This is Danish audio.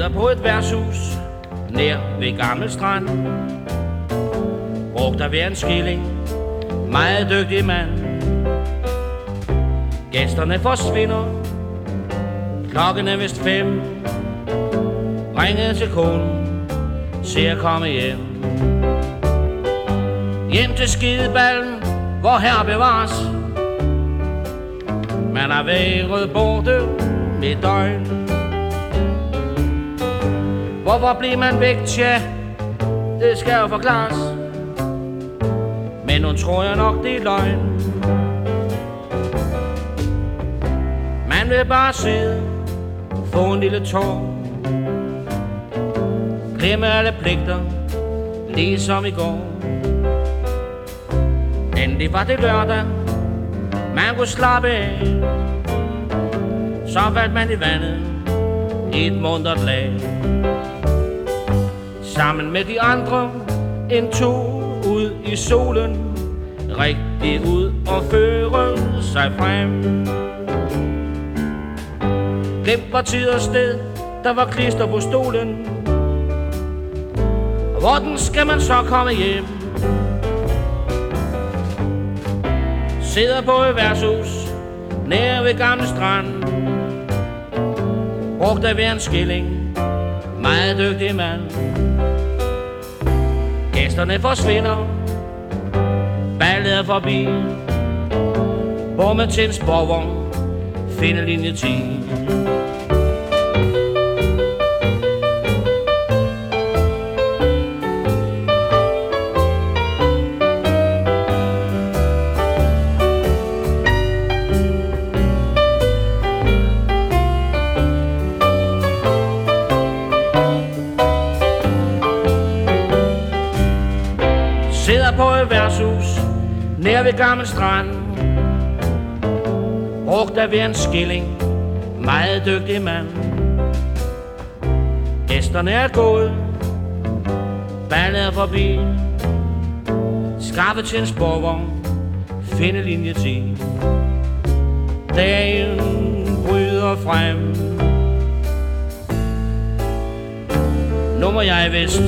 sidder på et værtshus nær ved Gammel Strand. Brugt af hver en skilling, meget dygtig mand. Gæsterne forsvinder, klokken er vist fem. Ringede til konen, ser komme hjem. Hjem til skideballen, hvor her bevares. Man har været borte med døgn. Hvorfor blev man væk, tja? Det skal jo forklares. Men nu tror jeg nok, det er løgn. Man vil bare sidde, få en lille tår. Glemme alle pligter, ligesom i går. Endelig var det lørdag, man kunne slappe af. Så faldt man i vandet, i et mundret lag. Sammen med de andre, en to ud i solen. Rigtig ud og føre sig frem. Glem var tid og sted, der var klister på stolen. Hvordan skal man så komme hjem? Sidder på et værtshus nær ved Gamle Strand. Brugt af hver en skilling, meget dygtig mand. Gæsterne forsvinder, ballet er forbi. Bommet til en sporvogn, finder linje 10. Sidder på et værtshus nær ved Gammel Strand. Brugt af ved en skilling, meget dygtig mand. Gæsterne er gået, ballet er forbi. Skaffet til en sporvogn, finde linje 10. Dagen bryder frem. Nu må jeg vist